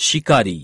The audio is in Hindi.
शिकारी।